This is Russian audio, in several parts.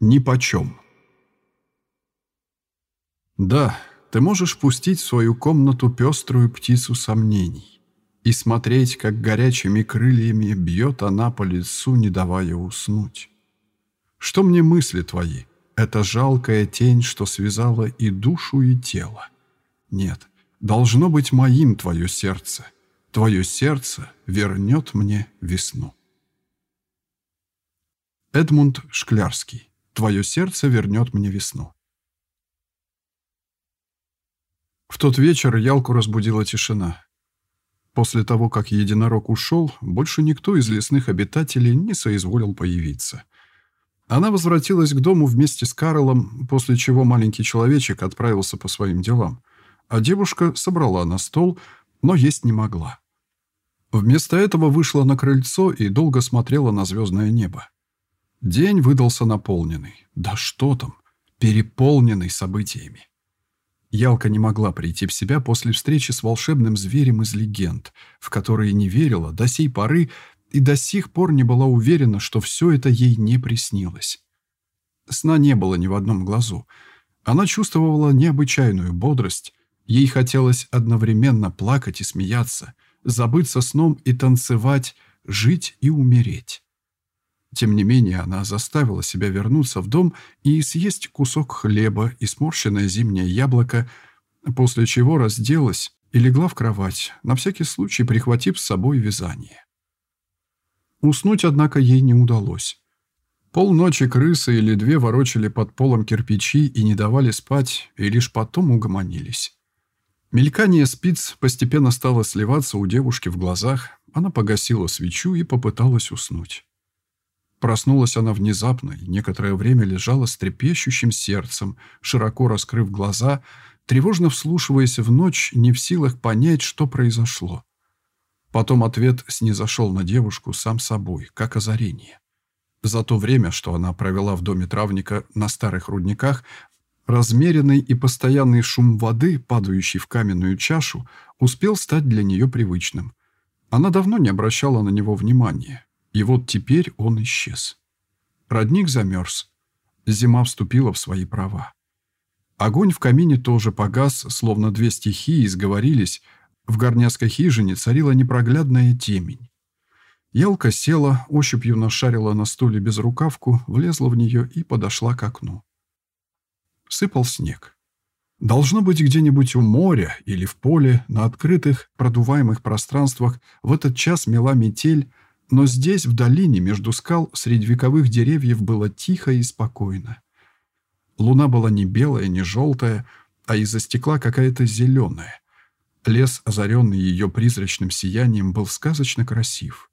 Нипочем. Да, ты можешь пустить в свою комнату пеструю птицу сомнений и смотреть, как горячими крыльями бьет она по лицу, не давая уснуть. Что мне мысли твои? Это жалкая тень, что связала и душу, и тело. Нет, должно быть моим твое сердце. Твое сердце вернет мне весну. Эдмунд Шклярский Твое сердце вернет мне весну. В тот вечер Ялку разбудила тишина. После того, как единорог ушел, больше никто из лесных обитателей не соизволил появиться. Она возвратилась к дому вместе с Карлом, после чего маленький человечек отправился по своим делам, а девушка собрала на стол, но есть не могла. Вместо этого вышла на крыльцо и долго смотрела на звездное небо. День выдался наполненный. Да что там, переполненный событиями. Ялка не могла прийти в себя после встречи с волшебным зверем из легенд, в которые не верила до сей поры и до сих пор не была уверена, что все это ей не приснилось. Сна не было ни в одном глазу. Она чувствовала необычайную бодрость. Ей хотелось одновременно плакать и смеяться, забыться сном и танцевать, жить и умереть. Тем не менее, она заставила себя вернуться в дом и съесть кусок хлеба и сморщенное зимнее яблоко, после чего разделась и легла в кровать, на всякий случай прихватив с собой вязание. Уснуть, однако, ей не удалось. Полночи крысы или две ворочали под полом кирпичи и не давали спать, и лишь потом угомонились. Мелькание спиц постепенно стало сливаться у девушки в глазах, она погасила свечу и попыталась уснуть. Проснулась она внезапно и некоторое время лежала с трепещущим сердцем, широко раскрыв глаза, тревожно вслушиваясь в ночь, не в силах понять, что произошло. Потом ответ снизошел на девушку сам собой, как озарение. За то время, что она провела в доме травника на старых рудниках, размеренный и постоянный шум воды, падающий в каменную чашу, успел стать для нее привычным. Она давно не обращала на него внимания, и вот теперь он исчез. Родник замерз. Зима вступила в свои права. Огонь в камине тоже погас, словно две стихии сговорились. В горняцкой хижине царила непроглядная темень. Елка села, ощупью нашарила на стуле безрукавку, влезла в нее и подошла к окну. Сыпал снег. Должно быть где-нибудь у моря или в поле, на открытых, продуваемых пространствах в этот час мела метель, но здесь, в долине, между скал, среди вековых деревьев было тихо и спокойно. Луна была не белая, не желтая, а из-за стекла какая-то зеленая. Лес, озаренный ее призрачным сиянием, был сказочно красив.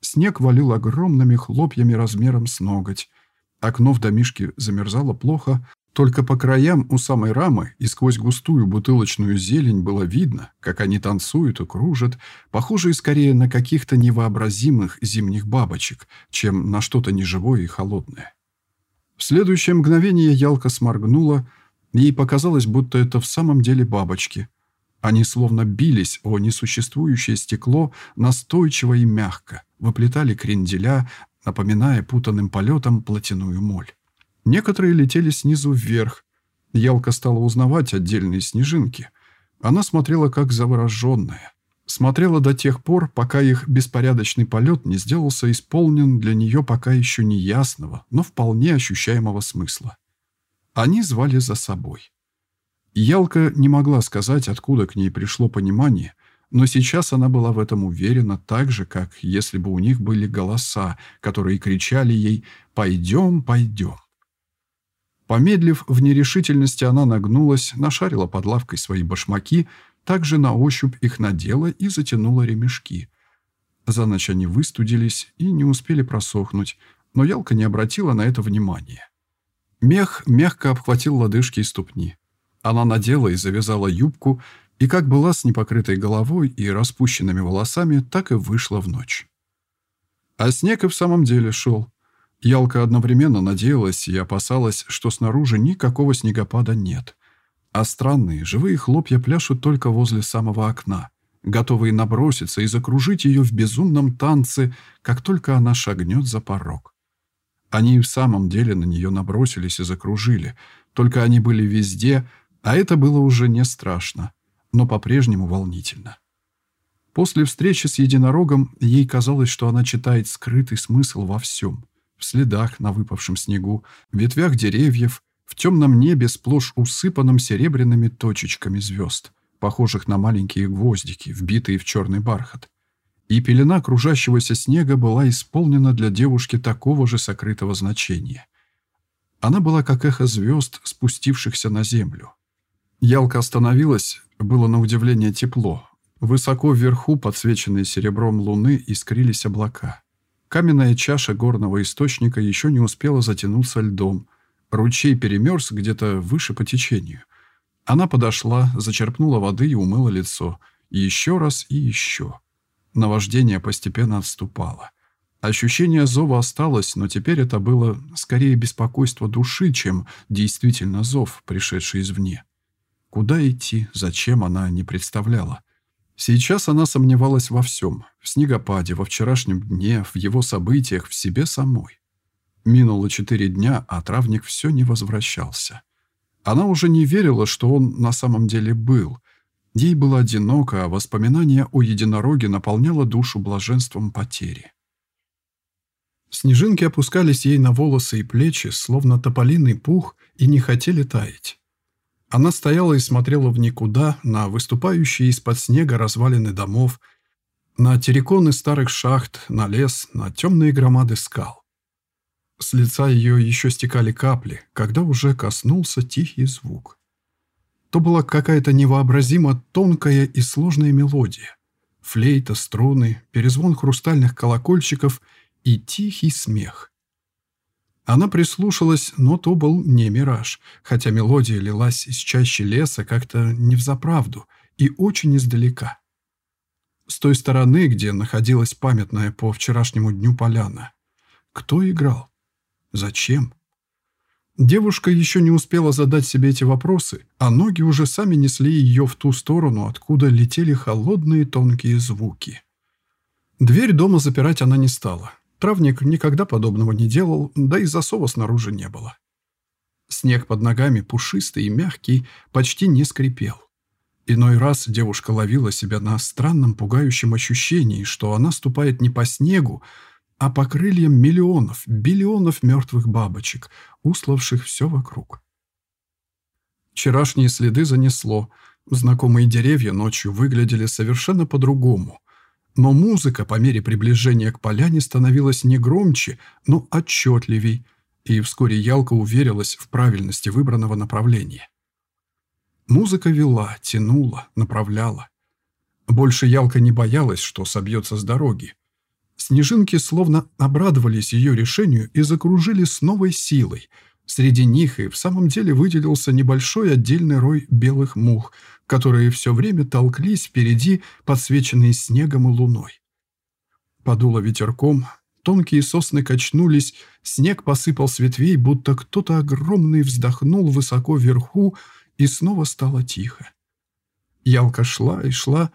Снег валил огромными хлопьями размером с ноготь. Окно в домишке замерзало плохо, только по краям у самой рамы и сквозь густую бутылочную зелень было видно, как они танцуют и кружат, похожие скорее на каких-то невообразимых зимних бабочек, чем на что-то неживое и холодное. В следующее мгновение Ялка сморгнула, ей показалось, будто это в самом деле бабочки. Они словно бились о несуществующее стекло настойчиво и мягко, выплетали кренделя, напоминая путанным полетом плотяную моль. Некоторые летели снизу вверх. Ялка стала узнавать отдельные снежинки. Она смотрела как завороженная. Смотрела до тех пор, пока их беспорядочный полет не сделался исполнен для нее пока еще неясного, но вполне ощущаемого смысла. Они звали за собой. Ялка не могла сказать, откуда к ней пришло понимание, но сейчас она была в этом уверена так же, как если бы у них были голоса, которые кричали ей «Пойдем, пойдем». Помедлив в нерешительности, она нагнулась, нашарила под лавкой свои башмаки, также на ощупь их надела и затянула ремешки. За ночь они выстудились и не успели просохнуть, но Ялка не обратила на это внимания. Мех мягко обхватил лодыжки и ступни. Она надела и завязала юбку, и как была с непокрытой головой и распущенными волосами, так и вышла в ночь. А снег и в самом деле шел. Ялка одновременно надеялась и опасалась, что снаружи никакого снегопада нет. А странные живые хлопья пляшут только возле самого окна, готовые наброситься и закружить ее в безумном танце, как только она шагнет за порог. Они и в самом деле на нее набросились и закружили. Только они были везде, а это было уже не страшно, но по-прежнему волнительно. После встречи с единорогом ей казалось, что она читает скрытый смысл во всем. В следах на выпавшем снегу, в ветвях деревьев, в темном небе, сплошь усыпанном серебряными точечками звезд, похожих на маленькие гвоздики, вбитые в черный бархат. И пелена кружащегося снега была исполнена для девушки такого же сокрытого значения. Она была как эхо звезд, спустившихся на землю. Ялка остановилась, было на удивление тепло, Высоко вверху, подсвеченные серебром луны, искрились облака. Каменная чаша горного источника еще не успела затянуться льдом. Ручей перемерз где-то выше по течению. Она подошла, зачерпнула воды и умыла лицо. Еще раз и еще. Наваждение постепенно отступало. Ощущение зова осталось, но теперь это было скорее беспокойство души, чем действительно зов, пришедший извне. Куда идти, зачем она не представляла. Сейчас она сомневалась во всем. В снегопаде, во вчерашнем дне, в его событиях, в себе самой. Минуло четыре дня, а травник все не возвращался. Она уже не верила, что он на самом деле был. Ей было одиноко, а воспоминание о единороге наполняло душу блаженством потери. Снежинки опускались ей на волосы и плечи, словно тополиный пух, и не хотели таять. Она стояла и смотрела в никуда, на выступающие из-под снега развалины домов, на терриконы старых шахт, на лес, на темные громады скал. С лица ее еще стекали капли, когда уже коснулся тихий звук. То была какая-то невообразимо тонкая и сложная мелодия. Флейта, струны, перезвон хрустальных колокольчиков и тихий смех. Она прислушалась, но то был не мираж, хотя мелодия лилась из чащи леса как-то не взаправду и очень издалека. С той стороны, где находилась памятная по вчерашнему дню поляна. Кто играл? Зачем? Девушка еще не успела задать себе эти вопросы, а ноги уже сами несли ее в ту сторону, откуда летели холодные тонкие звуки. Дверь дома запирать она не стала. Травник никогда подобного не делал, да и засова снаружи не было. Снег под ногами, пушистый и мягкий, почти не скрипел. Иной раз девушка ловила себя на странном пугающем ощущении, что она ступает не по снегу, а по крыльям миллионов, биллионов мертвых бабочек, уславших все вокруг. Вчерашние следы занесло. Знакомые деревья ночью выглядели совершенно по-другому. Но музыка по мере приближения к поляне становилась не громче, но отчетливей, и вскоре Ялка уверилась в правильности выбранного направления. Музыка вела, тянула, направляла. Больше Ялка не боялась, что собьется с дороги. Снежинки словно обрадовались ее решению и закружили с новой силой. Среди них и в самом деле выделился небольшой отдельный рой белых мух, которые все время толклись впереди, подсвеченные снегом и луной. Подуло ветерком, тонкие сосны качнулись, снег посыпал с ветвей, будто кто-то огромный вздохнул высоко вверху, и снова стало тихо. Ялка шла и шла,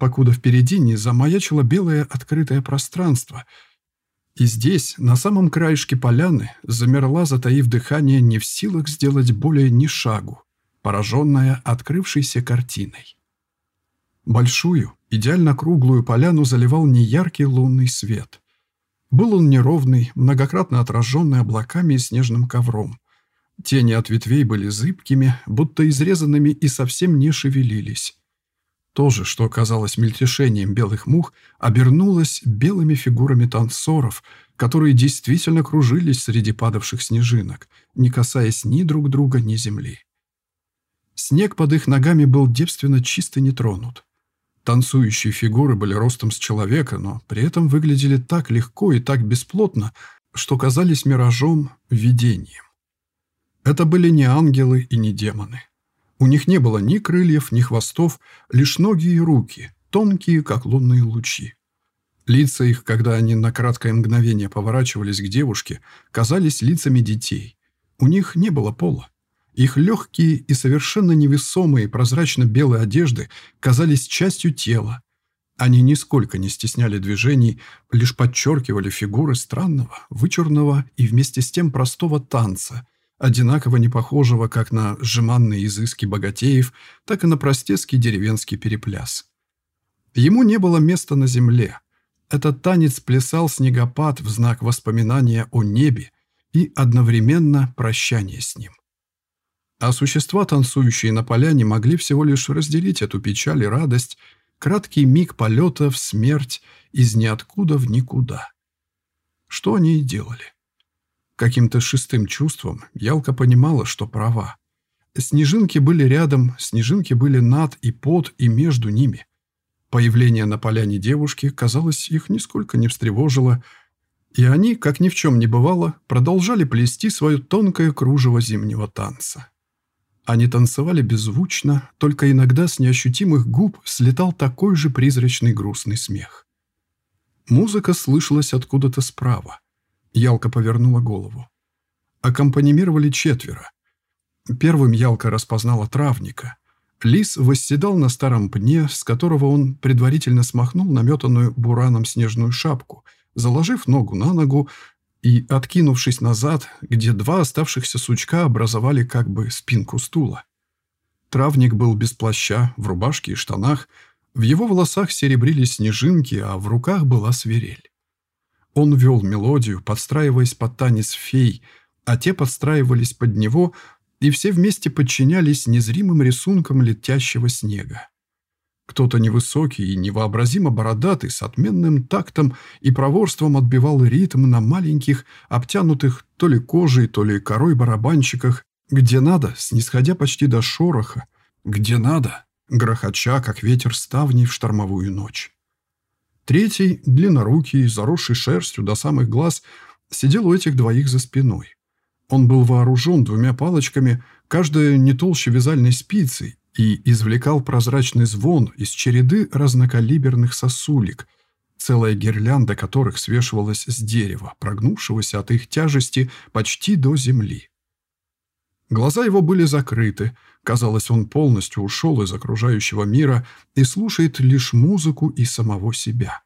покуда впереди не замаячило белое открытое пространство. И здесь, на самом краешке поляны, замерла, затаив дыхание, не в силах сделать более ни шагу пораженная открывшейся картиной. Большую, идеально круглую поляну заливал неяркий лунный свет. Был он неровный, многократно отраженный облаками и снежным ковром. Тени от ветвей были зыбкими, будто изрезанными и совсем не шевелились. То же, что казалось мельтешением белых мух, обернулось белыми фигурами танцоров, которые действительно кружились среди падавших снежинок, не касаясь ни друг друга, ни земли. Снег под их ногами был девственно чист и не тронут. Танцующие фигуры были ростом с человека, но при этом выглядели так легко и так бесплотно, что казались миражом, видением. Это были не ангелы и не демоны. У них не было ни крыльев, ни хвостов, лишь ноги и руки, тонкие, как лунные лучи. Лица их, когда они на краткое мгновение поворачивались к девушке, казались лицами детей. У них не было пола. Их легкие и совершенно невесомые прозрачно-белые одежды казались частью тела. Они нисколько не стесняли движений, лишь подчеркивали фигуры странного, вычурного и вместе с тем простого танца, одинаково не похожего как на жеманные изыски богатеев, так и на простецкий деревенский перепляс. Ему не было места на земле. Этот танец плясал снегопад в знак воспоминания о небе и одновременно прощания с ним. А существа, танцующие на поляне, могли всего лишь разделить эту печаль и радость, краткий миг полета в смерть из ниоткуда в никуда. Что они и делали. Каким-то шестым чувством Ялка понимала, что права. Снежинки были рядом, снежинки были над и под и между ними. Появление на поляне девушки, казалось, их нисколько не встревожило, и они, как ни в чем не бывало, продолжали плести свое тонкое кружево зимнего танца. Они танцевали беззвучно, только иногда с неощутимых губ слетал такой же призрачный грустный смех. Музыка слышалась откуда-то справа. Ялка повернула голову. Аккомпанимировали четверо. Первым Ялка распознала травника. Лис восседал на старом пне, с которого он предварительно смахнул наметанную бураном снежную шапку, заложив ногу на ногу и, откинувшись назад, где два оставшихся сучка образовали как бы спинку стула. Травник был без плаща, в рубашке и штанах, в его волосах серебрились снежинки, а в руках была свирель. Он вел мелодию, подстраиваясь под танец фей, а те подстраивались под него, и все вместе подчинялись незримым рисункам летящего снега. Кто-то невысокий и невообразимо бородатый, с отменным тактом и проворством отбивал ритм на маленьких, обтянутых то ли кожей, то ли корой барабанщиках, где надо, снисходя почти до шороха, где надо, грохоча, как ветер ставней в штормовую ночь. Третий, длиннорукий, заросший шерстью до самых глаз, сидел у этих двоих за спиной. Он был вооружен двумя палочками, каждая не толще вязальной спицы, и извлекал прозрачный звон из череды разнокалиберных сосулек, целая гирлянда которых свешивалась с дерева, прогнувшегося от их тяжести почти до земли. Глаза его были закрыты, казалось, он полностью ушел из окружающего мира и слушает лишь музыку и самого себя.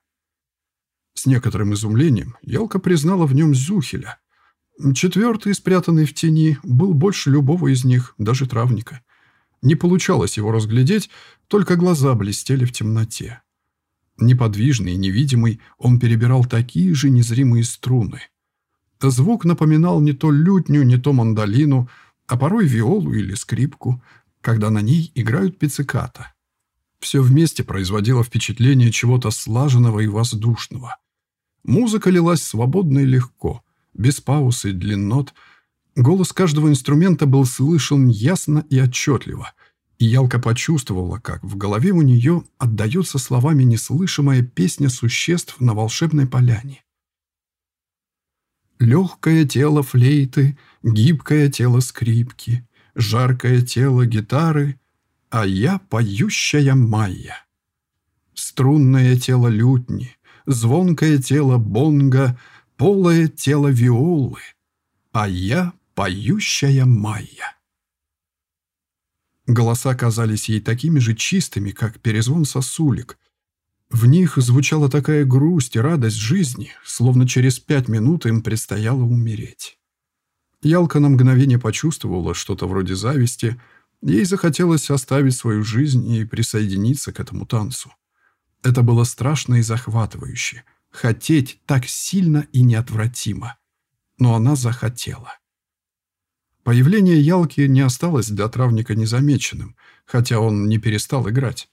С некоторым изумлением Ялка признала в нем Зюхеля. Четвертый, спрятанный в тени, был больше любого из них, даже травника. Не получалось его разглядеть, только глаза блестели в темноте. Неподвижный и невидимый, он перебирал такие же незримые струны. Звук напоминал не то лютню, не то мандолину, а порой виолу или скрипку, когда на ней играют пицциката. Все вместе производило впечатление чего-то слаженного и воздушного. Музыка лилась свободно и легко, без пауз и длиннот. Голос каждого инструмента был слышен ясно и отчетливо, и Ялка почувствовала, как в голове у нее отдается словами неслышимая песня существ на волшебной поляне. Легкое тело флейты, гибкое тело скрипки, жаркое тело гитары, а я поющая майя. Струнное тело лютни, звонкое тело бонга, полое тело виолы, а я поющая майя. Голоса казались ей такими же чистыми, как перезвон сосулек, в них звучала такая грусть и радость жизни, словно через пять минут им предстояло умереть. Ялка на мгновение почувствовала что-то вроде зависти. Ей захотелось оставить свою жизнь и присоединиться к этому танцу. Это было страшно и захватывающе. Хотеть так сильно и неотвратимо. Но она захотела. Появление Ялки не осталось для травника незамеченным, хотя он не перестал играть.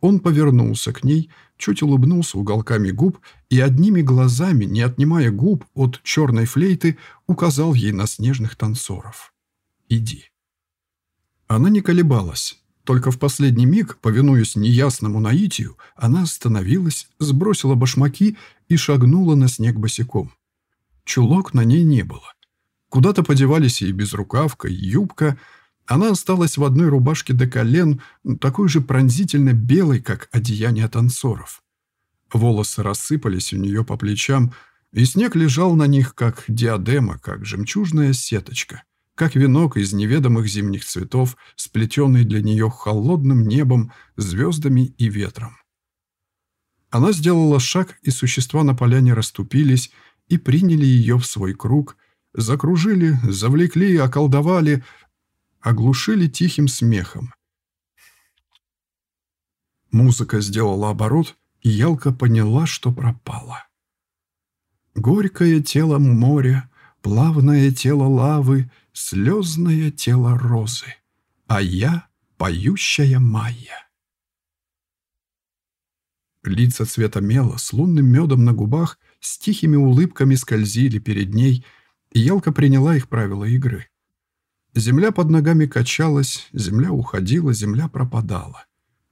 Он повернулся к ней, чуть улыбнулся уголками губ и одними глазами, не отнимая губ от черной флейты, указал ей на снежных танцоров. «Иди». Она не колебалась. Только в последний миг, повинуясь неясному наитию, она остановилась, сбросила башмаки и шагнула на снег босиком. Чулок на ней не было. Куда-то подевались и безрукавка, и юбка — она осталась в одной рубашке до колен, такой же пронзительно белой, как одеяние танцоров. Волосы рассыпались у нее по плечам, и снег лежал на них, как диадема, как жемчужная сеточка, как венок из неведомых зимних цветов, сплетенный для нее холодным небом, звездами и ветром. Она сделала шаг, и существа на поляне расступились и приняли ее в свой круг, закружили, завлекли, околдовали, оглушили тихим смехом. Музыка сделала оборот, и Ялка поняла, что пропала. Горькое тело моря, плавное тело лавы, слезное тело розы, а я — поющая майя. Лица цвета мела с лунным медом на губах с тихими улыбками скользили перед ней, и Ялка приняла их правила игры. Земля под ногами качалась, земля уходила, земля пропадала.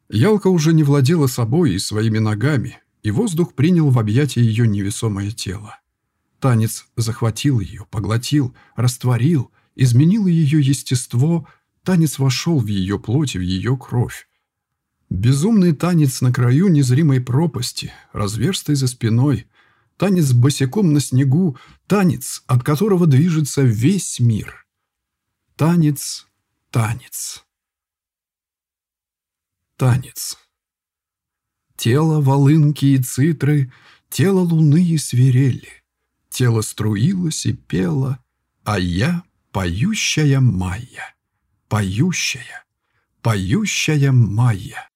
Ялка уже не владела собой и своими ногами, и воздух принял в объятия ее невесомое тело. Танец захватил ее, поглотил, растворил, изменил ее естество, танец вошел в ее плоть и в ее кровь. Безумный танец на краю незримой пропасти, разверстой за спиной, танец босиком на снегу, танец, от которого движется весь мир. Танец, танец. Танец. Тело волынки и цитры, тело луны и свирели. Тело струилось и пело, а я — поющая Майя, поющая, поющая Майя.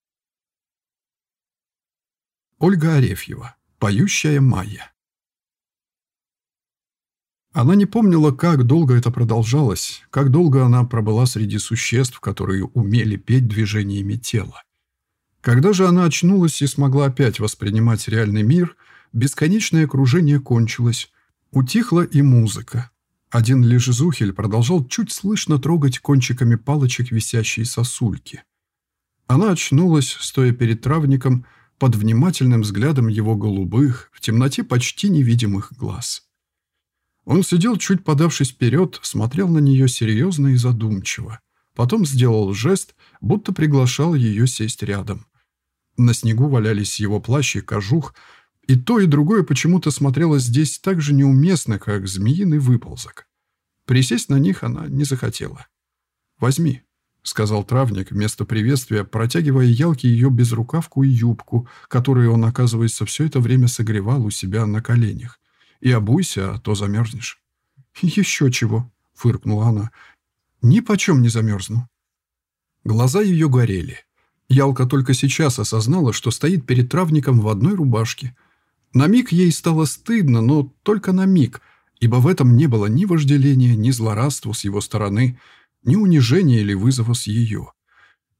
Ольга Арефьева. Поющая Майя. Она не помнила, как долго это продолжалось, как долго она пробыла среди существ, которые умели петь движениями тела. Когда же она очнулась и смогла опять воспринимать реальный мир, бесконечное окружение кончилось, утихла и музыка. Один лишь Зухель продолжал чуть слышно трогать кончиками палочек висящие сосульки. Она очнулась, стоя перед травником, под внимательным взглядом его голубых, в темноте почти невидимых глаз. Он сидел, чуть подавшись вперед, смотрел на нее серьезно и задумчиво. Потом сделал жест, будто приглашал ее сесть рядом. На снегу валялись его плащ и кожух, и то, и другое почему-то смотрелось здесь так же неуместно, как змеиный выползок. Присесть на них она не захотела. «Возьми», — сказал травник вместо приветствия, протягивая Ялке ее безрукавку и юбку, которую он, оказывается, все это время согревал у себя на коленях. «И обуйся, а то замерзнешь». «Еще чего», — фыркнула она. «Ни почем не замерзну». Глаза ее горели. Ялка только сейчас осознала, что стоит перед травником в одной рубашке. На миг ей стало стыдно, но только на миг, ибо в этом не было ни вожделения, ни злорадства с его стороны — ни унижения или вызова с ее.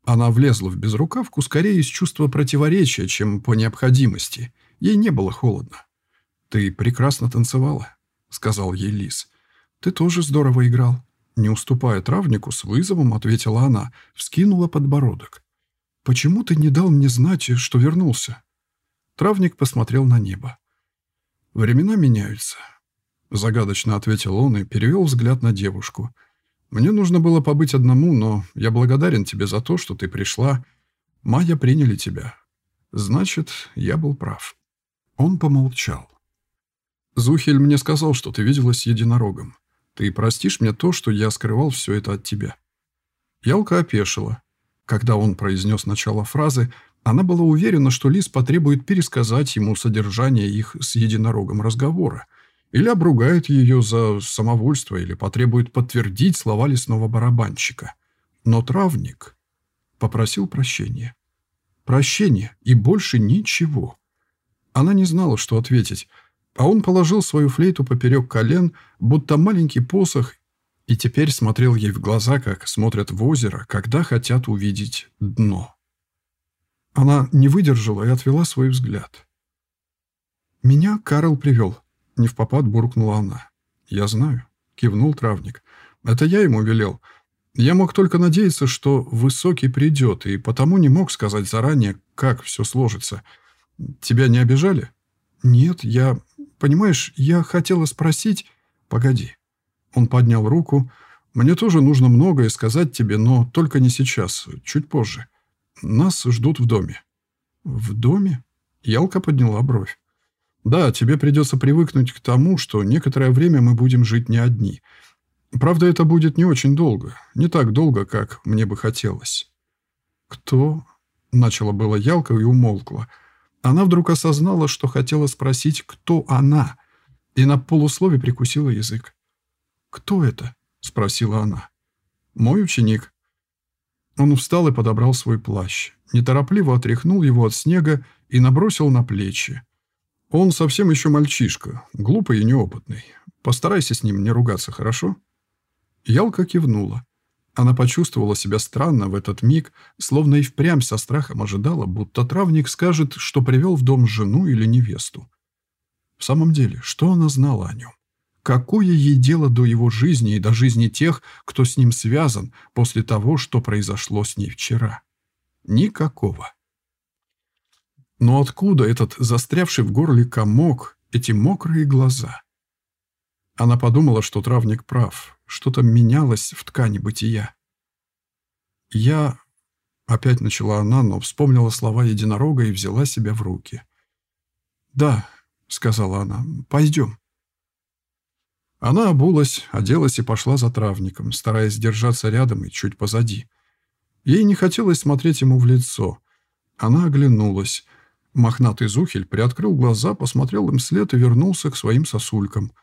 Она влезла в безрукавку скорее из чувства противоречия, чем по необходимости. Ей не было холодно. «Ты прекрасно танцевала», — сказал ей Лис. «Ты тоже здорово играл». Не уступая травнику, с вызовом ответила она, вскинула подбородок. «Почему ты не дал мне знать, что вернулся?» Травник посмотрел на небо. «Времена меняются», — загадочно ответил он и перевел взгляд на девушку — мне нужно было побыть одному, но я благодарен тебе за то, что ты пришла. Майя приняли тебя. Значит, я был прав». Он помолчал. «Зухель мне сказал, что ты виделась с единорогом. Ты простишь мне то, что я скрывал все это от тебя?» Ялка опешила. Когда он произнес начало фразы, она была уверена, что Лис потребует пересказать ему содержание их с единорогом разговора – или обругает ее за самовольство, или потребует подтвердить слова лесного барабанщика. Но травник попросил прощения. Прощения и больше ничего. Она не знала, что ответить, а он положил свою флейту поперек колен, будто маленький посох, и теперь смотрел ей в глаза, как смотрят в озеро, когда хотят увидеть дно. Она не выдержала и отвела свой взгляд. «Меня Карл привел», не в попад буркнула она. «Я знаю», — кивнул травник. «Это я ему велел. Я мог только надеяться, что Высокий придет, и потому не мог сказать заранее, как все сложится. Тебя не обижали?» «Нет, я... Понимаешь, я хотела спросить...» «Погоди». Он поднял руку. «Мне тоже нужно многое сказать тебе, но только не сейчас, чуть позже. Нас ждут в доме». «В доме?» Ялка подняла бровь. Да, тебе придется привыкнуть к тому, что некоторое время мы будем жить не одни. Правда, это будет не очень долго. Не так долго, как мне бы хотелось. Кто? Начала была Ялка и умолкла. Она вдруг осознала, что хотела спросить, кто она, и на полуслове прикусила язык. «Кто это?» — спросила она. «Мой ученик». Он встал и подобрал свой плащ, неторопливо отряхнул его от снега и набросил на плечи. «Он совсем еще мальчишка, глупый и неопытный. Постарайся с ним не ругаться, хорошо?» Ялка кивнула. Она почувствовала себя странно в этот миг, словно и впрямь со страхом ожидала, будто травник скажет, что привел в дом жену или невесту. В самом деле, что она знала о нем? Какое ей дело до его жизни и до жизни тех, кто с ним связан после того, что произошло с ней вчера? Никакого. Но откуда этот застрявший в горле комок, эти мокрые глаза? Она подумала, что травник прав, что-то менялось в ткани бытия. «Я...» — опять начала она, но вспомнила слова единорога и взяла себя в руки. «Да», — сказала она, — «пойдем». Она обулась, оделась и пошла за травником, стараясь держаться рядом и чуть позади. Ей не хотелось смотреть ему в лицо. Она оглянулась. Мохнатый Зухель приоткрыл глаза, посмотрел им след и вернулся к своим сосулькам —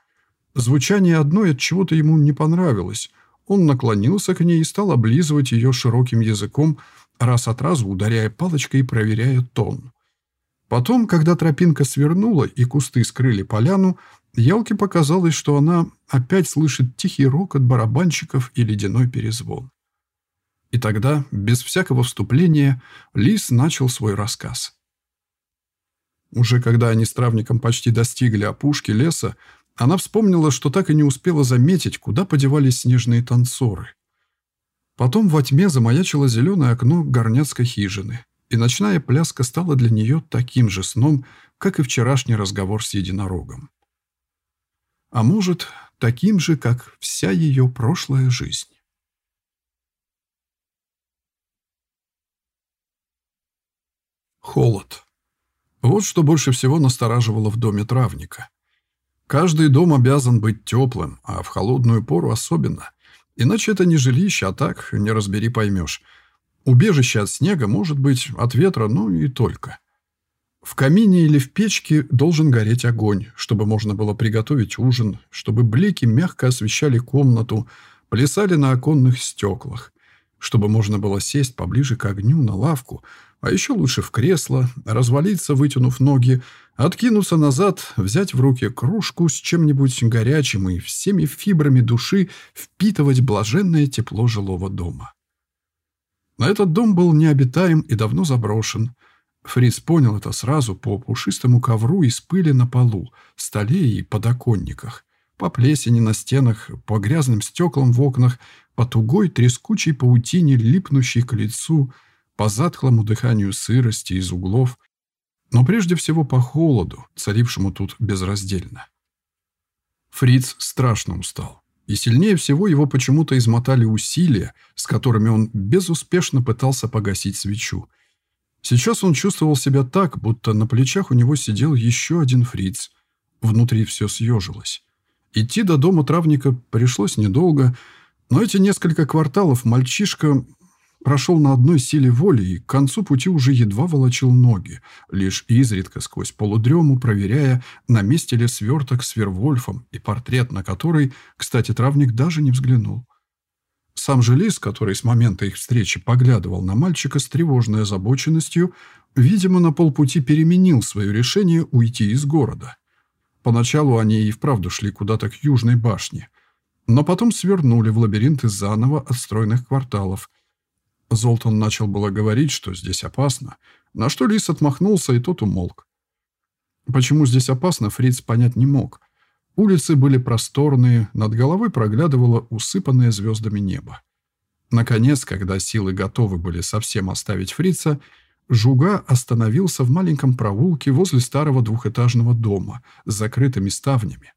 Звучание одной от чего-то ему не понравилось. Он наклонился к ней и стал облизывать ее широким языком, раз от разу ударяя палочкой и проверяя тон. Потом, когда тропинка свернула и кусты скрыли поляну, Ялке показалось, что она опять слышит тихий рокот барабанщиков и ледяной перезвон. И тогда, без всякого вступления, Лис начал свой рассказ. Уже когда они с травником почти достигли опушки леса, она вспомнила, что так и не успела заметить, куда подевались снежные танцоры. Потом во тьме замаячило зеленое окно горняцкой хижины, и ночная пляска стала для нее таким же сном, как и вчерашний разговор с единорогом. А может, таким же, как вся ее прошлая жизнь. Холод. Вот что больше всего настораживало в доме травника. Каждый дом обязан быть теплым, а в холодную пору особенно. Иначе это не жилище, а так, не разбери, поймешь. Убежище от снега может быть от ветра, ну и только. В камине или в печке должен гореть огонь, чтобы можно было приготовить ужин, чтобы блики мягко освещали комнату, плясали на оконных стеклах, чтобы можно было сесть поближе к огню на лавку, а еще лучше в кресло, развалиться, вытянув ноги, Откинуться назад, взять в руки кружку с чем-нибудь горячим и всеми фибрами души впитывать блаженное тепло жилого дома. Этот дом был необитаем и давно заброшен. Фриц понял это сразу по пушистому ковру из пыли на полу, столе и подоконниках, по плесени на стенах, по грязным стеклам в окнах, по тугой трескучей паутине, липнущей к лицу, по затхлому дыханию сырости из углов – но прежде всего по холоду, царившему тут безраздельно. Фриц страшно устал. И сильнее всего его почему-то измотали усилия, с которыми он безуспешно пытался погасить свечу. Сейчас он чувствовал себя так, будто на плечах у него сидел еще один фриц. Внутри все съежилось. Идти до дома травника пришлось недолго, но эти несколько кварталов мальчишка Прошел на одной силе воли и к концу пути уже едва волочил ноги, лишь изредка сквозь полудрему проверяя, на месте ли сверток с Вервольфом и портрет, на который, кстати, травник даже не взглянул. Сам же Лис, который с момента их встречи поглядывал на мальчика с тревожной озабоченностью, видимо, на полпути переменил свое решение уйти из города. Поначалу они и вправду шли куда-то к южной башне, но потом свернули в лабиринт из заново отстроенных кварталов – Золтан начал было говорить, что здесь опасно, на что Лис отмахнулся, и тот умолк. Почему здесь опасно, Фриц понять не мог. Улицы были просторные, над головой проглядывало усыпанное звездами небо. Наконец, когда силы готовы были совсем оставить Фрица, Жуга остановился в маленьком проулке возле старого двухэтажного дома с закрытыми ставнями.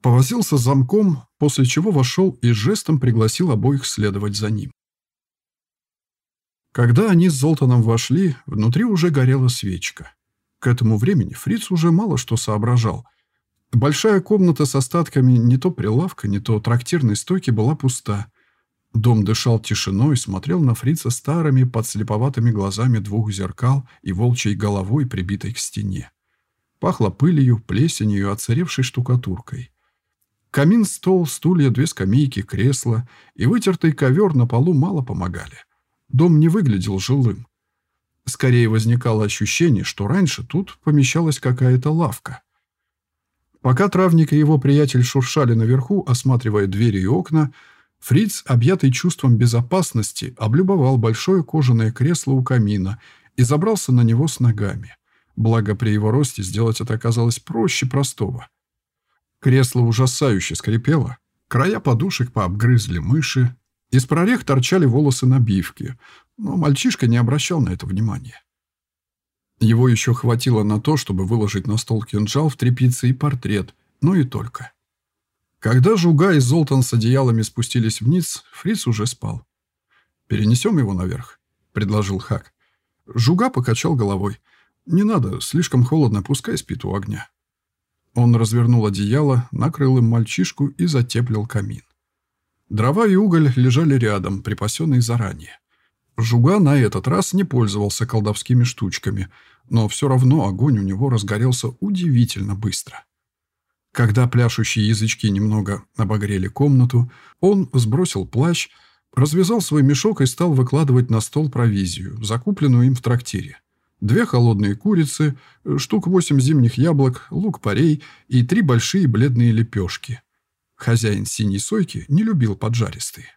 Повозился замком, после чего вошел и жестом пригласил обоих следовать за ним. Когда они с Золтаном вошли, внутри уже горела свечка. К этому времени Фриц уже мало что соображал. Большая комната с остатками не то прилавка, не то трактирной стойки была пуста. Дом дышал тишиной, смотрел на фрица старыми, подслеповатыми глазами двух зеркал и волчьей головой, прибитой к стене. Пахло пылью, плесенью оцаревшей штукатуркой. Камин, стол, стулья, две скамейки, кресло и вытертый ковер на полу мало помогали. Дом не выглядел жилым. Скорее возникало ощущение, что раньше тут помещалась какая-то лавка. Пока травник и его приятель шуршали наверху, осматривая двери и окна, Фриц, объятый чувством безопасности, облюбовал большое кожаное кресло у камина и забрался на него с ногами. Благо, при его росте сделать это оказалось проще простого. Кресло ужасающе скрипело, края подушек пообгрызли мыши, из прорех торчали волосы набивки, но мальчишка не обращал на это внимания. Его еще хватило на то, чтобы выложить на стол кинжал в тряпице и портрет, но и только. Когда Жуга и Золтан с одеялами спустились вниз, Фриц уже спал. «Перенесем его наверх», — предложил Хак. Жуга покачал головой. «Не надо, слишком холодно, пускай спит у огня». Он развернул одеяло, накрыл им мальчишку и затеплил камин. Дрова и уголь лежали рядом, припасенные заранее. Жуга на этот раз не пользовался колдовскими штучками, но все равно огонь у него разгорелся удивительно быстро. Когда пляшущие язычки немного обогрели комнату, он сбросил плащ, развязал свой мешок и стал выкладывать на стол провизию, закупленную им в трактире. Две холодные курицы, штук восемь зимних яблок, лук-порей и три большие бледные лепешки. Хозяин синей сойки не любил поджаристые.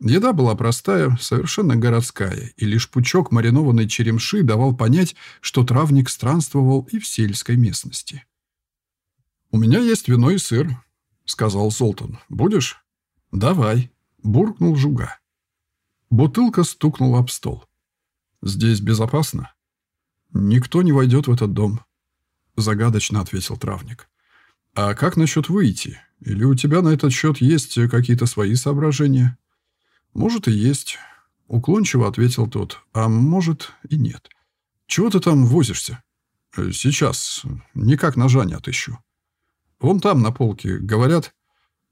Еда была простая, совершенно городская, и лишь пучок маринованной черемши давал понять, что травник странствовал и в сельской местности. «У меня есть вино и сыр», — сказал Золтан. «Будешь?» «Давай», — буркнул Жуга. Бутылка стукнула об стол. «Здесь безопасно?» «Никто не войдет в этот дом», — загадочно ответил травник. «А как насчет выйти? Или у тебя на этот счет есть какие-то свои соображения?» «Может, и есть», — уклончиво ответил тот. «А может, и нет. Чего ты там возишься?» «Сейчас. Никак ножа не отыщу». Вон там, на полке, говорят,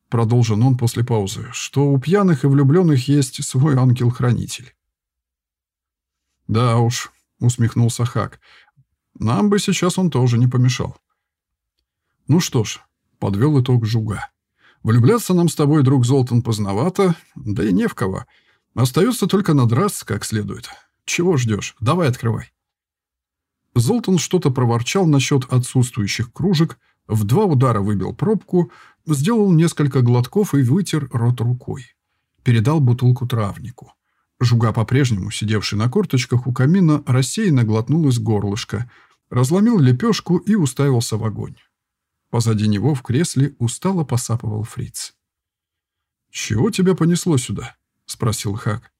продолжил он после паузы, что у пьяных и влюбленных есть свой ангел-хранитель. Да уж, усмехнулся Хак, нам бы сейчас он тоже не помешал. Ну что ж, подвел итог Жуга. Влюбляться нам с тобой, друг Золтан, поздновато, да и не в кого. Остается только надраться как следует. Чего ждешь? Давай открывай. Золтан что-то проворчал насчет отсутствующих кружек, в два удара выбил пробку, сделал несколько глотков и вытер рот рукой. Передал бутылку травнику. Жуга, по-прежнему сидевший на корточках у камина, рассеянно глотнул из горлышка, разломил лепешку и уставился в огонь. Позади него в кресле устало посапывал фриц. «Чего тебя понесло сюда?» — спросил Хак.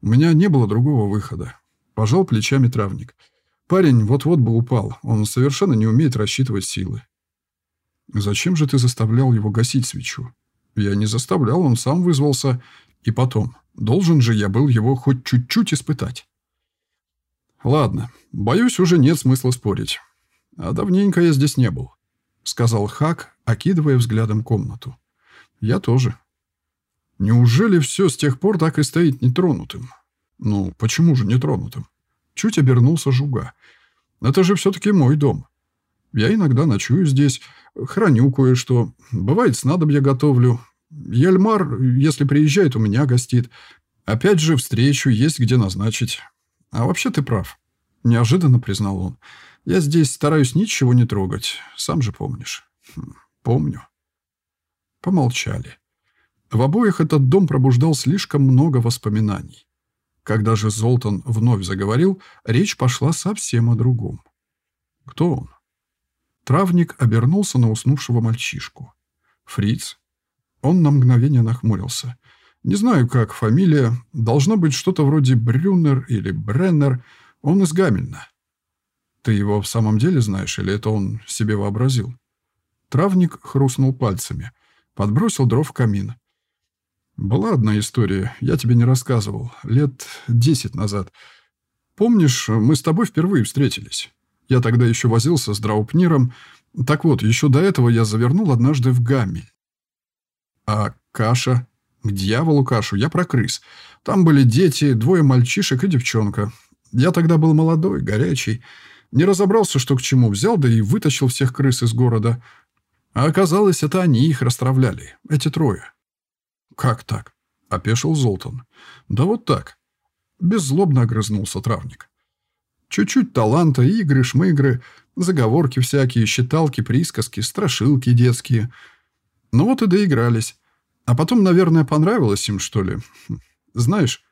«У меня не было другого выхода». Пожал плечами травник. «Парень вот-вот бы упал. Он совершенно не умеет рассчитывать силы. Зачем же ты заставлял его гасить свечу? Я не заставлял, он сам вызвался. И потом, должен же я был его хоть чуть-чуть испытать. Ладно, боюсь, уже нет смысла спорить. А давненько я здесь не был, сказал Хак, окидывая взглядом комнату. Я тоже. Неужели все с тех пор так и стоит нетронутым? Ну, почему же нетронутым? Чуть обернулся Жуга. Это же все-таки мой дом. Я иногда ночую здесь, храню кое-что. Бывает, снадобья готовлю. Ельмар, если приезжает, у меня гостит. Опять же, встречу есть где назначить. А вообще ты прав. Неожиданно признал он. Я здесь стараюсь ничего не трогать. Сам же помнишь. Хм, помню. Помолчали. В обоих этот дом пробуждал слишком много воспоминаний. Когда же Золтан вновь заговорил, речь пошла совсем о другом. Кто он? Травник обернулся на уснувшего мальчишку. Фриц. Он на мгновение нахмурился. Не знаю, как фамилия. Должно быть что-то вроде Брюнер или Бреннер. Он из Гамельна. Ты его в самом деле знаешь, или это он себе вообразил? Травник хрустнул пальцами. Подбросил дров в камин. Была одна история, я тебе не рассказывал, лет десять назад. Помнишь, мы с тобой впервые встретились? Я тогда еще возился с Драупниром. Так вот, еще до этого я завернул однажды в Гаммель. А каша? К дьяволу кашу, я про крыс. Там были дети, двое мальчишек и девчонка. Я тогда был молодой, горячий. Не разобрался, что к чему. Взял, да и вытащил всех крыс из города. А оказалось, это они их расстравляли. Эти трое. «Как так?» — опешил Золтан. «Да вот так». Беззлобно огрызнулся травник. Чуть-чуть таланта, игры, шмыгры, заговорки всякие, считалки, присказки, страшилки детские. Ну вот и доигрались. А потом, наверное, понравилось им, что ли. Знаешь,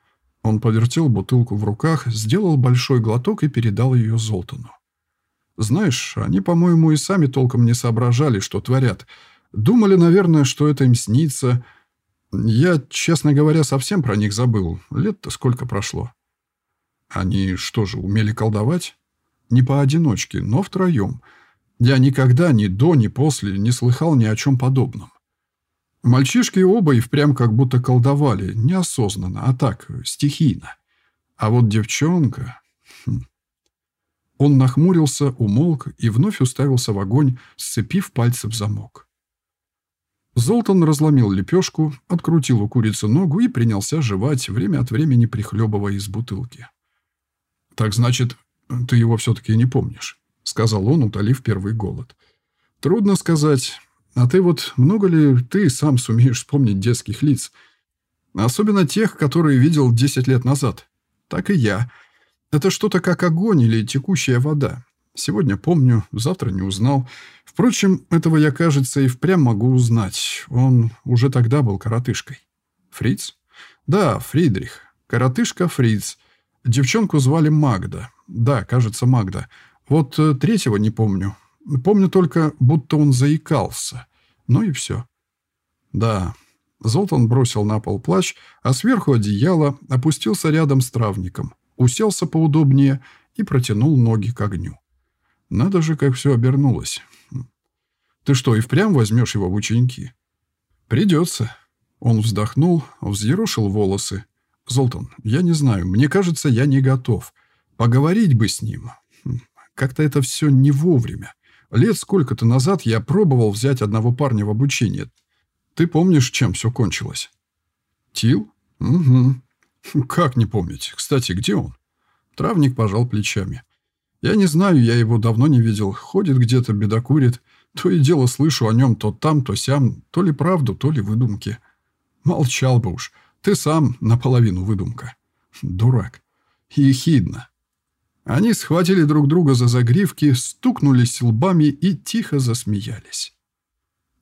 он повертел бутылку в руках, сделал большой глоток и передал ее Золтану. Знаешь, они, по-моему, и сами толком не соображали, что творят. Думали, наверное, что это им снится. Я, честно говоря, совсем про них забыл. Лет-то сколько прошло. Они что же, умели колдовать? Не поодиночке, но втроем. Я никогда ни до, ни после не слыхал ни о чем подобном. Мальчишки оба и впрямь как будто колдовали, неосознанно, а так, стихийно. А вот девчонка... Хм. Он нахмурился, умолк и вновь уставился в огонь, сцепив пальцы в замок. Золтан разломил лепешку, открутил у курицы ногу и принялся жевать, время от времени прихлебывая из бутылки. «Так значит, ты его все-таки не помнишь», — сказал он, утолив первый голод. «Трудно сказать. А ты вот много ли ты сам сумеешь вспомнить детских лиц? Особенно тех, которые видел 10 лет назад. Так и я. Это что-то как огонь или текущая вода. Сегодня помню, завтра не узнал. Впрочем, этого я, кажется, и впрямь могу узнать. Он уже тогда был коротышкой. Фриц? Да, Фридрих. Коротышка Фриц. Девчонку звали Магда. Да, кажется, Магда. Вот э, третьего не помню. Помню только, будто он заикался. Ну и все. Да. Золтан бросил на пол плащ, а сверху одеяло, опустился рядом с травником, уселся поудобнее и протянул ноги к огню. Надо же, как все обернулось. Ты что, и впрямь возьмешь его в ученики? Придется. Он вздохнул, взъерошил волосы. Золтан, я не знаю, мне кажется, я не готов. Поговорить бы с ним. Как-то это все не вовремя. Лет сколько-то назад я пробовал взять одного парня в обучение. Ты помнишь, чем все кончилось? Тил? Угу. Как не помнить? Кстати, где он? Травник пожал плечами. Я не знаю, я его давно не видел. Ходит где-то, бедокурит. То и дело слышу о нем то там, то сям. То ли правду, то ли выдумки. Молчал бы уж. Ты сам наполовину выдумка. Дурак. Ехидно. Они схватили друг друга за загривки, стукнулись лбами и тихо засмеялись.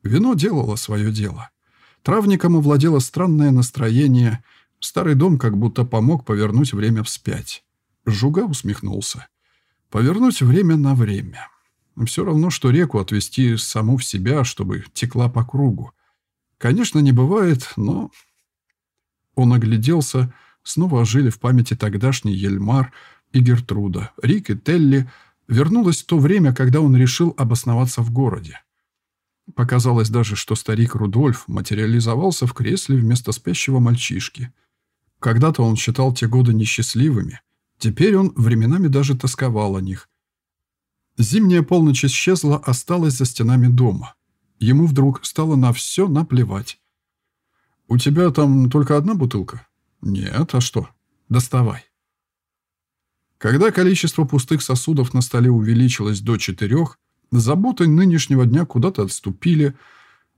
Вино делало свое дело. Травником овладело странное настроение. Старый дом как будто помог повернуть время вспять. Жуга усмехнулся. Повернуть время на время. Все равно, что реку отвести саму в себя, чтобы текла по кругу. Конечно, не бывает, но... Он огляделся, снова ожили в памяти тогдашний Ельмар, и Гертруда, Рик и Телли, вернулось то время, когда он решил обосноваться в городе. Показалось даже, что старик Рудольф материализовался в кресле вместо спящего мальчишки. Когда-то он считал те годы несчастливыми. Теперь он временами даже тосковал о них. Зимняя полночь исчезла, осталась за стенами дома. Ему вдруг стало на все наплевать. «У тебя там только одна бутылка?» «Нет, а что? Доставай». Когда количество пустых сосудов на столе увеличилось до четырех, заботы нынешнего дня куда-то отступили,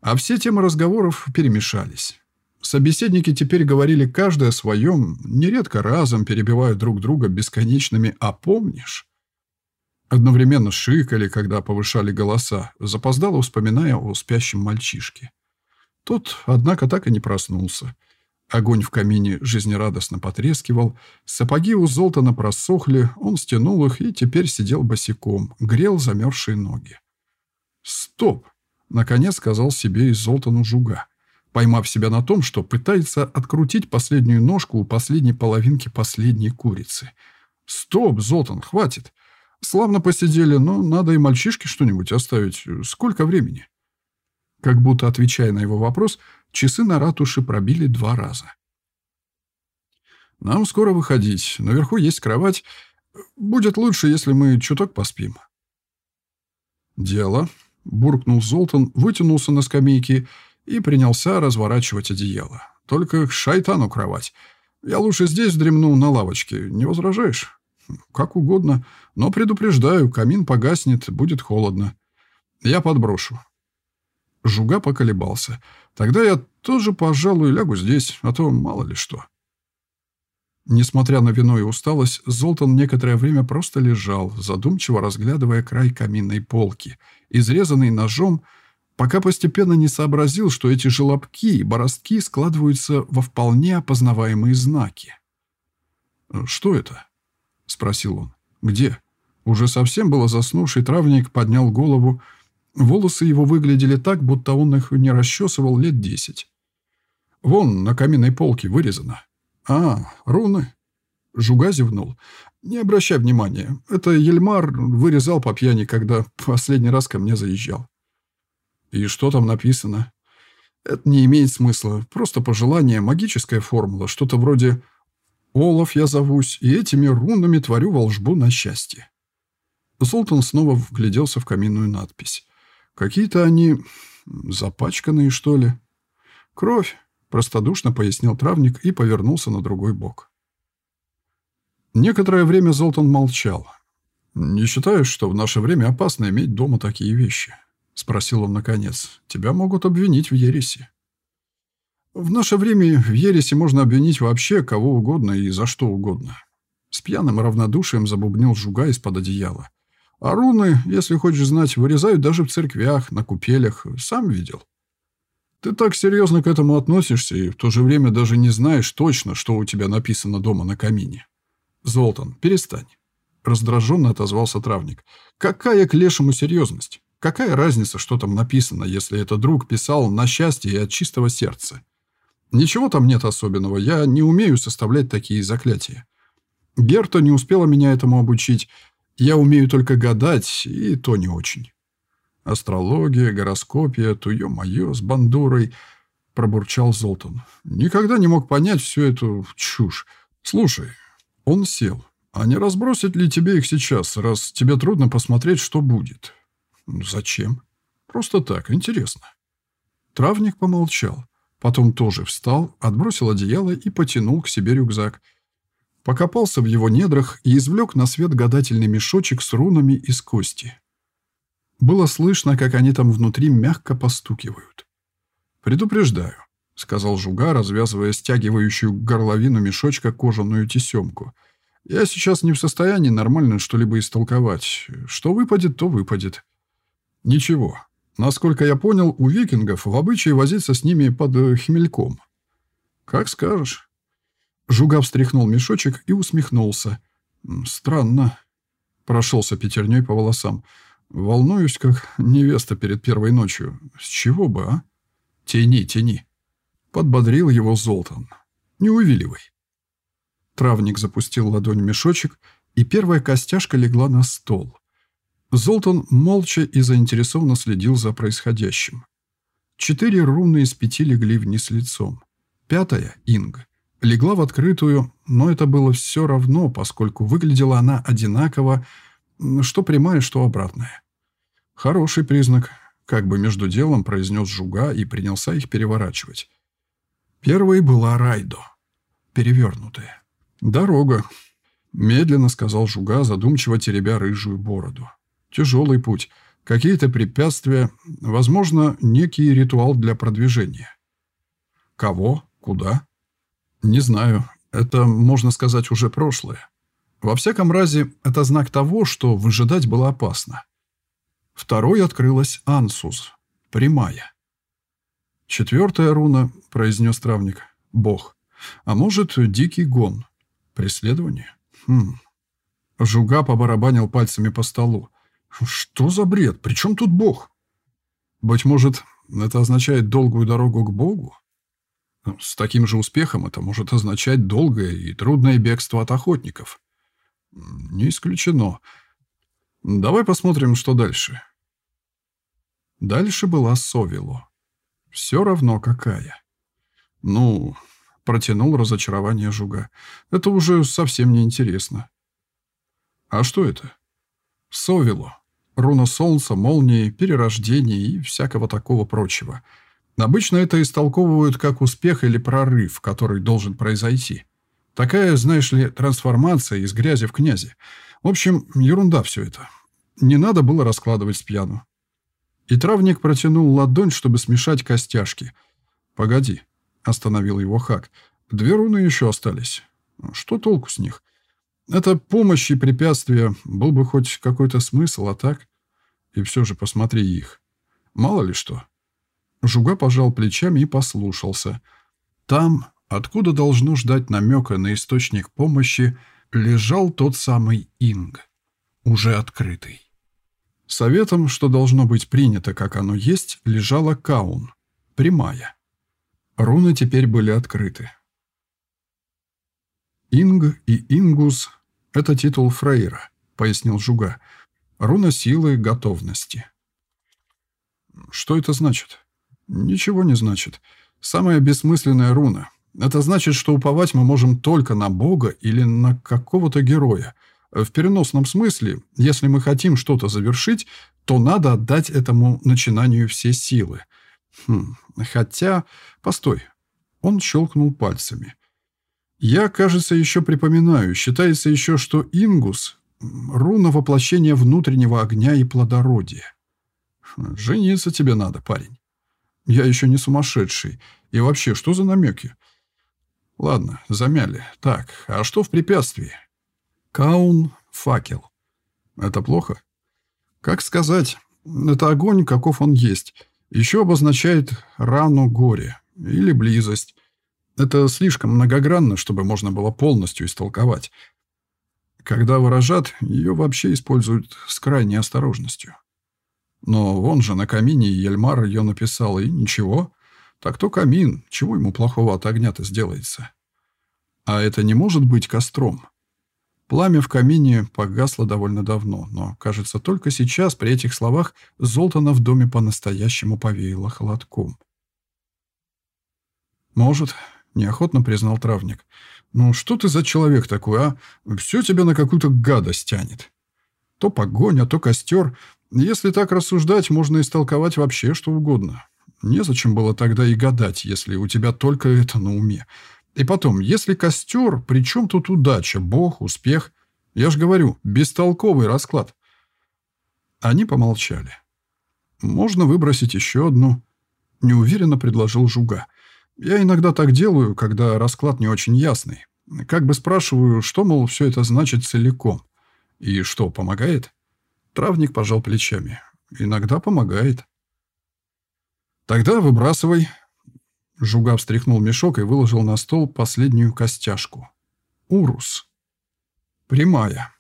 а все темы разговоров перемешались. Собеседники теперь говорили каждый о своем, нередко разом перебивая друг друга бесконечными «а помнишь?». Одновременно шикали, когда повышали голоса, запоздало вспоминая о спящем мальчишке. Тот, однако, так и не проснулся. Огонь в камине жизнерадостно потрескивал, сапоги у Золтана просохли, он стянул их и теперь сидел босиком, грел замерзшие ноги. «Стоп!» — наконец сказал себе из Золтану жуга, поймав себя на том, что пытается открутить последнюю ножку у последней половинки последней курицы. «Стоп, Золтан, хватит! Славно посидели, но надо и мальчишке что-нибудь оставить. Сколько времени?» Как будто отвечая на его вопрос, часы на ратуше пробили два раза. «Нам скоро выходить. Наверху есть кровать. Будет лучше, если мы чуток поспим». «Дело», — буркнул Золтан, вытянулся на скамейке и принялся разворачивать одеяло. Только к шайтану кровать. Я лучше здесь дремну на лавочке. Не возражаешь? Как угодно. Но предупреждаю, камин погаснет, будет холодно. Я подброшу. Жуга поколебался. Тогда я тоже, пожалуй, лягу здесь, а то мало ли что. Несмотря на вино и усталость, Золтан некоторое время просто лежал, задумчиво разглядывая край каминной полки, изрезанный ножом, пока постепенно не сообразил, что эти желобки и бороздки складываются во вполне опознаваемые знаки. «Что это?» — спросил он. «Где?» Уже совсем было заснувший травник поднял голову. Волосы его выглядели так, будто он их не расчесывал лет десять. «Вон, на каминной полке вырезано». «А, руны?» Жуга зевнул. «Не обращай внимания. Это Ельмар вырезал по пьяни, когда последний раз ко мне заезжал». «И что там написано?» «Это не имеет смысла. Просто пожелание, магическая формула. Что-то вроде «Олаф я зовусь, и этими рунами творю волжбу на счастье». Султан снова вгляделся в каминную надпись. «Какие-то они... запачканные, что ли?» «Кровь», — простодушно пояснил травник и повернулся на другой бок. Некоторое время Золтан молчал. «Не считаешь, что в наше время опасно иметь дома такие вещи?» — спросил он наконец. «Тебя могут обвинить в ереси». «В наше время в ереси можно обвинить вообще кого угодно и за что угодно». С пьяным равнодушием забубнил жуга из-под одеяла. «А руны, если хочешь знать, вырезают даже в церквях, на купелях. Сам видел». «Ты так серьезно к этому относишься и в то же время даже не знаешь точно, что у тебя написано дома на камине». «Золтан, перестань». Раздраженно отозвался травник. «Какая к лешему серьезность? Какая разница, что там написано, если это друг писал на счастье и от чистого сердца? Ничего там нет особенного, я не умею составлять такие заклятия. Герта не успела меня этому обучить, я умею только гадать, и то не очень. Астрология, гороскопия, то ё-моё, с бандурой, пробурчал Золтан. Никогда не мог понять всю эту чушь. Слушай, он сел. А не разбросить ли тебе их сейчас, раз тебе трудно посмотреть, что будет? «Зачем?» «Просто так, интересно». Травник помолчал. Потом тоже встал, отбросил одеяло и потянул к себе рюкзак. Покопался в его недрах и извлек на свет гадательный мешочек с рунами из кости. Было слышно, как они там внутри мягко постукивают. «Предупреждаю», — сказал Жуга, развязывая стягивающую горловину мешочка кожаную тесемку. «Я сейчас не в состоянии нормально что-либо истолковать. Что выпадет, то выпадет. Ничего. Насколько я понял, у викингов в обычае возиться с ними под э, хмельком. Как скажешь. Жуга встряхнул мешочек и усмехнулся. Странно. Прошелся пятерней по волосам. Волнуюсь, как невеста перед первой ночью. С чего бы, а? Тяни, тяни. Подбодрил его Золтан. Не увиливай. Травник запустил ладонь в мешочек, и первая костяшка легла на стол. Золтан молча и заинтересованно следил за происходящим. Четыре руны из пяти легли вниз лицом. Пятая, Инг, легла в открытую, но это было все равно, поскольку выглядела она одинаково, что прямая, что обратная. Хороший признак, как бы между делом произнес Жуга и принялся их переворачивать. Первой была Райдо, перевернутая. «Дорога», — медленно сказал Жуга, задумчиво теребя рыжую бороду. Тяжелый путь. Какие-то препятствия. Возможно, некий ритуал для продвижения. Кого? Куда? Не знаю. Это, можно сказать, уже прошлое. Во всяком разе, это знак того, что выжидать было опасно. Второй открылась Ансус. Прямая. Четвертая руна, произнес травник. Бог. А может, дикий гон. Преследование? Хм. Жуга побарабанил пальцами по столу. Что за бред? Причем тут Бог? Быть может, это означает долгую дорогу к Богу? Ну, с таким же успехом это может означать долгое и трудное бегство от охотников. Не исключено. Давай посмотрим, что дальше. Дальше была Совило. Все равно какая. Ну, протянул разочарование Жуга. Это уже совсем не интересно. А что это? Совило руна солнца, молнии, перерождения и всякого такого прочего. Обычно это истолковывают как успех или прорыв, который должен произойти. Такая, знаешь ли, трансформация из грязи в князи. В общем, ерунда все это. Не надо было раскладывать с. И травник протянул ладонь, чтобы смешать костяшки. «Погоди», — остановил его Хак. «Две руны еще остались. Что толку с них? Это помощь и препятствия. Был бы хоть какой-то смысл, а так? И все же посмотри их. Мало ли что». Жуга пожал плечами и послушался. Там, откуда должно ждать намека на источник помощи, лежал тот самый Инг, уже открытый. Советом, что должно быть принято, как оно есть, лежала Каун, прямая. Руны теперь были открыты. «Инг» и «Ингус» — это титул Фрейра, пояснил Жуга. Руна силы готовности. Что это значит? Ничего не значит. Самая бессмысленная руна. Это значит, что уповать мы можем только на Бога или на какого-то героя — в переносном смысле, если мы хотим что-то завершить, то надо отдать этому начинанию все силы. Хм, хотя... Постой. Он щелкнул пальцами. Я, кажется, еще припоминаю. Считается еще, что Ингус — руна воплощения внутреннего огня и плодородия. Жениться тебе надо, парень. Я еще не сумасшедший. И вообще, что за намеки? Ладно, замяли. Так, а что в препятствии? Каун – факел. Это плохо? Как сказать, это огонь, каков он есть. Еще обозначает рану горе или близость. Это слишком многогранно, чтобы можно было полностью истолковать. Когда выражат, ее вообще используют с крайней осторожностью. Но вон же на камине Ельмар ее написал, и ничего. Так то камин, чего ему плохого от огня-то сделается? А это не может быть костром. Пламя в камине погасло довольно давно, но, кажется, только сейчас, при этих словах, Золтана в доме по-настоящему повеяло холодком. «Может», — неохотно признал травник. «Ну что ты за человек такой, а? Все тебя на какую-то гадость тянет. То погоня, то костер. Если так рассуждать, можно истолковать вообще что угодно. Незачем было тогда и гадать, если у тебя только это на уме. И потом, если костер, при чем тут удача, бог, успех? Я же говорю, бестолковый расклад. Они помолчали. Можно выбросить еще одну. Неуверенно предложил Жуга. Я иногда так делаю, когда расклад не очень ясный. Как бы спрашиваю, что, мол, все это значит целиком. И что, помогает? Травник пожал плечами. Иногда помогает. Тогда выбрасывай, Жуга встряхнул мешок и выложил на стол последнюю костяшку. Урус. Прямая.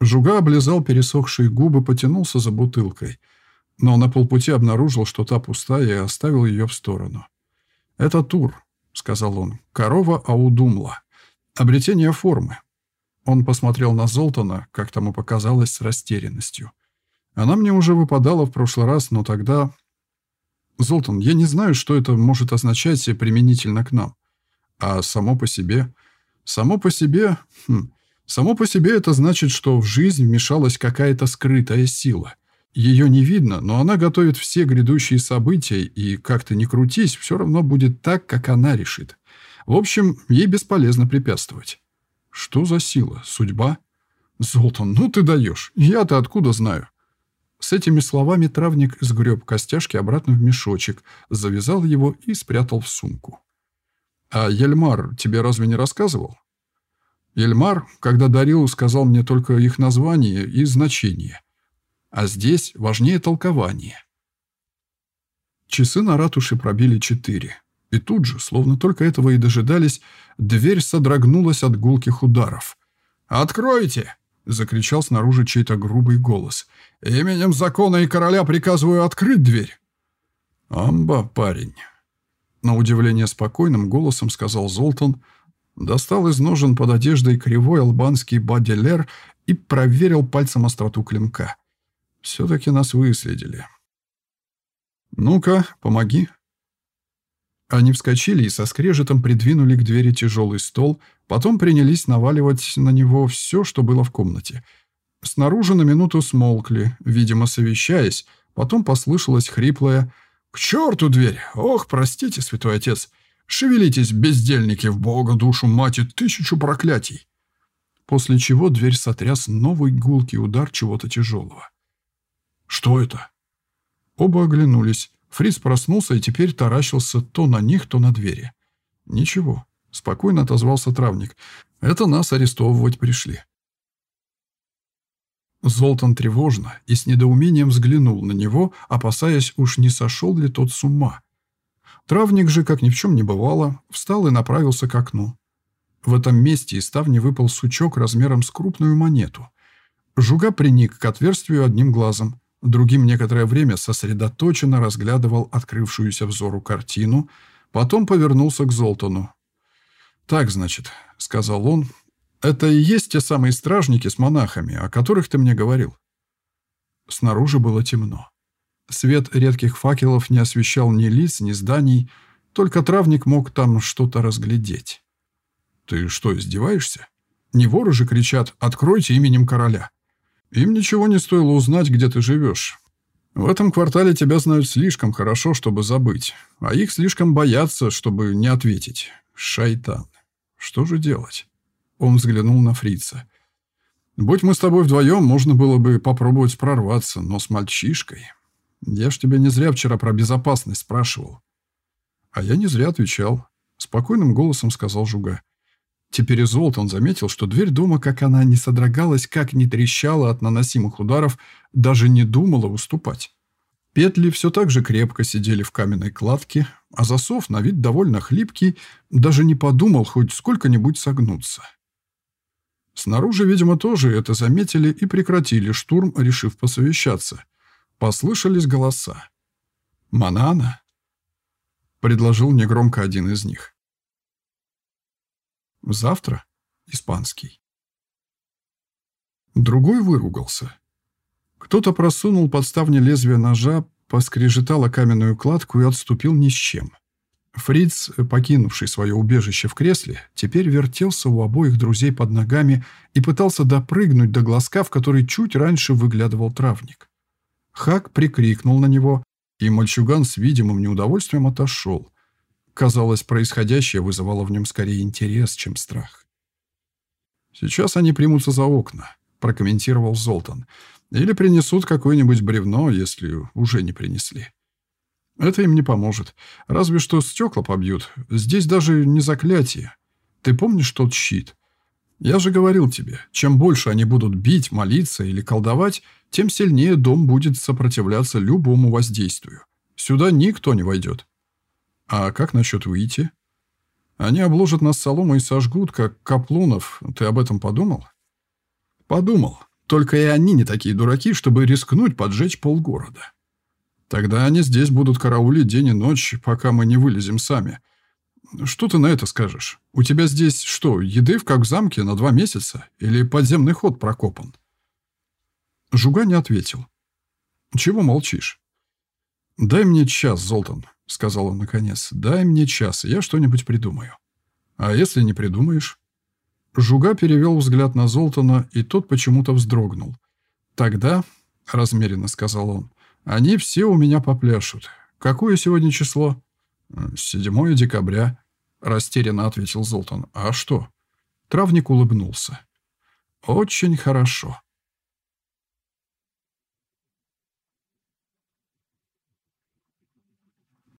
Жуга облизал пересохшие губы, потянулся за бутылкой, но на полпути обнаружил, что та пустая, и оставил ее в сторону. «Это тур», — сказал он, — «корова Аудумла. Обретение формы». Он посмотрел на Золтана, как тому показалось, с растерянностью. Она мне уже выпадала в прошлый раз, но тогда Золтан, я не знаю, что это может означать применительно к нам. А само по себе... Само по себе... Хм, само по себе это значит, что в жизнь вмешалась какая-то скрытая сила. Ее не видно, но она готовит все грядущие события, и как ты ни крутись, все равно будет так, как она решит. В общем, ей бесполезно препятствовать. Что за сила? Судьба? Золтан, ну ты даешь. Я-то откуда знаю? С этими словами травник сгреб костяшки обратно в мешочек, завязал его и спрятал в сумку. «А Ельмар тебе разве не рассказывал?» Ельмар, когда дарил, сказал мне только их название и значение. А здесь важнее толкование. Часы на ратуше пробили четыре. И тут же, словно только этого и дожидались, дверь содрогнулась от гулких ударов. «Откройте!» — закричал снаружи чей-то грубый голос. «Именем закона и короля приказываю открыть дверь!» «Амба, парень!» На удивление спокойным голосом сказал Золтан, достал из ножен под одеждой кривой албанский баделер и проверил пальцем остроту клинка. «Все-таки нас выследили». «Ну-ка, помоги», они вскочили и со скрежетом придвинули к двери тяжелый стол, потом принялись наваливать на него все, что было в комнате. Снаружи на минуту смолкли, видимо, совещаясь, потом послышалось хриплое «К черту дверь! Ох, простите, святой отец! Шевелитесь, бездельники, в бога душу мать и тысячу проклятий!» После чего дверь сотряс новый гулкий удар чего-то тяжелого. «Что это?» Оба оглянулись. Фриц проснулся и теперь таращился то на них, то на двери. «Ничего», — спокойно отозвался травник. «Это нас арестовывать пришли». Золтан тревожно и с недоумением взглянул на него, опасаясь, уж не сошел ли тот с ума. Травник же, как ни в чем не бывало, встал и направился к окну. В этом месте из ставни выпал сучок размером с крупную монету. Жуга приник к отверстию одним глазом, другим некоторое время сосредоточенно разглядывал открывшуюся взору картину, потом повернулся к Золтану. «Так, значит», — сказал он, это и есть те самые стражники с монахами, о которых ты мне говорил. Снаружи было темно. Свет редких факелов не освещал ни лиц, ни зданий, только травник мог там что-то разглядеть. Ты что, издеваешься? Не воры же кричат «Откройте именем короля». Им ничего не стоило узнать, где ты живешь. В этом квартале тебя знают слишком хорошо, чтобы забыть, а их слишком боятся, чтобы не ответить. Шайтан. Что же делать? Он взглянул на фрица. «Будь мы с тобой вдвоем, можно было бы попробовать прорваться, но с мальчишкой. Я ж тебя не зря вчера про безопасность спрашивал». «А я не зря отвечал», — спокойным голосом сказал Жуга. Теперь из он заметил, что дверь дома, как она не содрогалась, как не трещала от наносимых ударов, даже не думала уступать. Петли все так же крепко сидели в каменной кладке, а засов, на вид довольно хлипкий, даже не подумал хоть сколько-нибудь согнуться. Снаружи, видимо, тоже это заметили и прекратили штурм, решив посовещаться. Послышались голоса. «Манана?» — предложил негромко один из них. «Завтра?» — испанский. Другой выругался. Кто-то просунул под ставни лезвие ножа, поскрежетал каменную кладку и отступил ни с чем. Фриц, покинувший свое убежище в кресле, теперь вертелся у обоих друзей под ногами и пытался допрыгнуть до глазка, в который чуть раньше выглядывал травник. Хак прикрикнул на него, и мальчуган с видимым неудовольствием отошел. Казалось, происходящее вызывало в нем скорее интерес, чем страх. «Сейчас они примутся за окна», — прокомментировал Золтан. «Или принесут какое-нибудь бревно, если уже не принесли». Это им не поможет. Разве что стекла побьют. Здесь даже не заклятие. Ты помнишь тот щит? Я же говорил тебе, чем больше они будут бить, молиться или колдовать, тем сильнее дом будет сопротивляться любому воздействию. Сюда никто не войдет. А как насчет выйти? Они обложат нас соломой и сожгут, как каплунов. Ты об этом подумал? Подумал. Только и они не такие дураки, чтобы рискнуть поджечь полгорода. Тогда они здесь будут караулить день и ночь, пока мы не вылезем сами. Что ты на это скажешь? У тебя здесь что, еды в как в замке на два месяца? Или подземный ход прокопан?» Жуга не ответил. «Чего молчишь?» «Дай мне час, Золтан», — сказал он наконец. «Дай мне час, я что-нибудь придумаю». «А если не придумаешь?» Жуга перевел взгляд на Золтана, и тот почему-то вздрогнул. «Тогда», — размеренно сказал он, они все у меня попляшут. Какое сегодня число? Седьмое декабря, растерянно ответил Золтан. А что? Травник улыбнулся. Очень хорошо.